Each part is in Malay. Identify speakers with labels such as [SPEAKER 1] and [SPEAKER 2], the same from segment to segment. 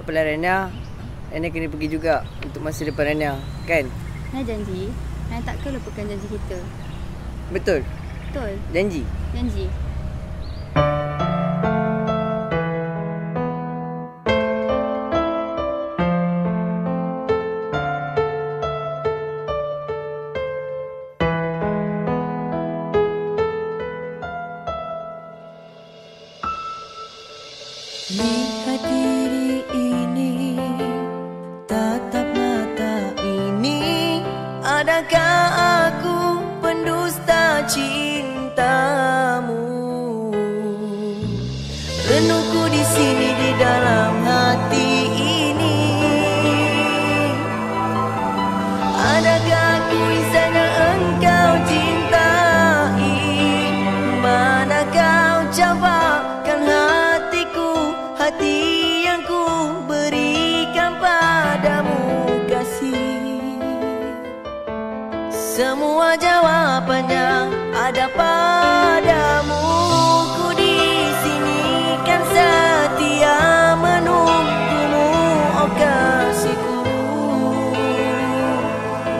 [SPEAKER 1] tak apalah Rania. Rania kena pergi juga untuk masa depan Rania. Kan?
[SPEAKER 2] Naya janji, Naya takkan lupakan janji kita.
[SPEAKER 1] Betul?
[SPEAKER 2] Betul?
[SPEAKER 1] Janji?
[SPEAKER 2] Janji.
[SPEAKER 3] Cintamu. Renungku di sini di dalam hati ini. Adakah aku insan yang engkau cintai? Mana kau campakkan Semua jawabannya ada padamu. Ku di sini kan setia menunggumu oh kasihku.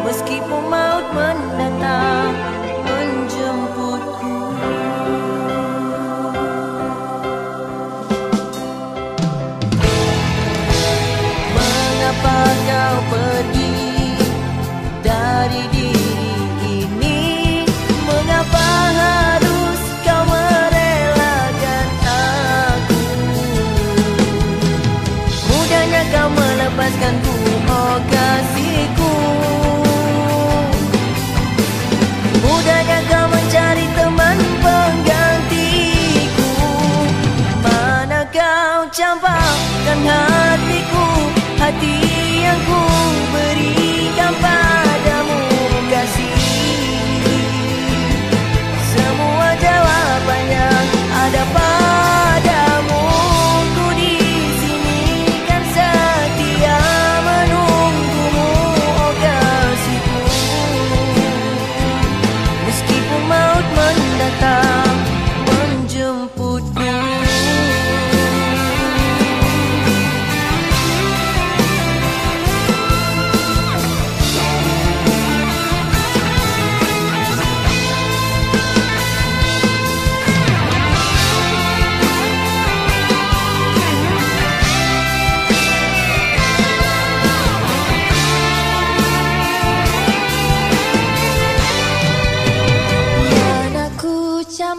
[SPEAKER 3] Meskipun maut mendatang kau melepaskanku oh kasihku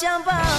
[SPEAKER 3] Mana kau campak